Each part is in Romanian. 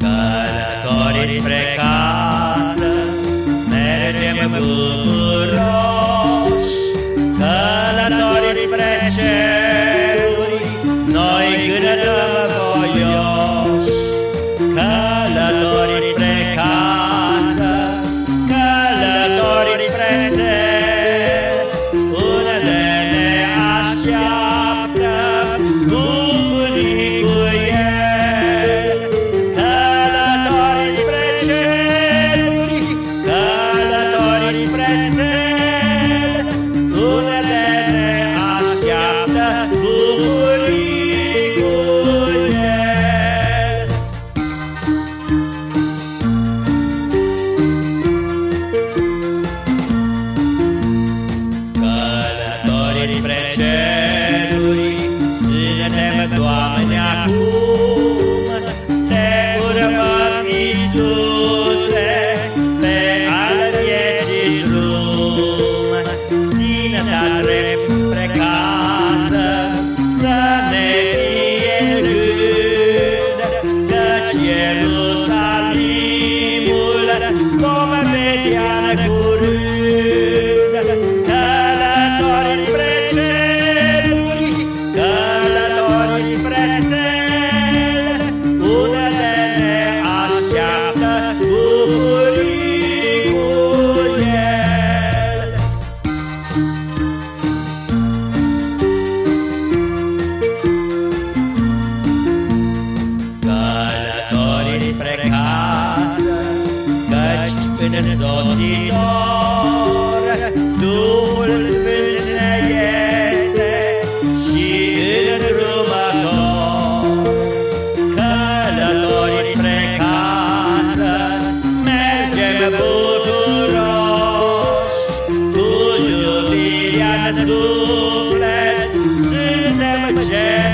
Cara, cores precaça, merda é căci în însoțitor Duhul Sfânt ne este și în drumător. Călători spre casă mergem bucuroși, cu iubirea în suflet suntem cei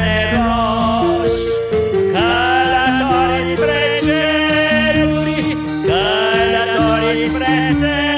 exprese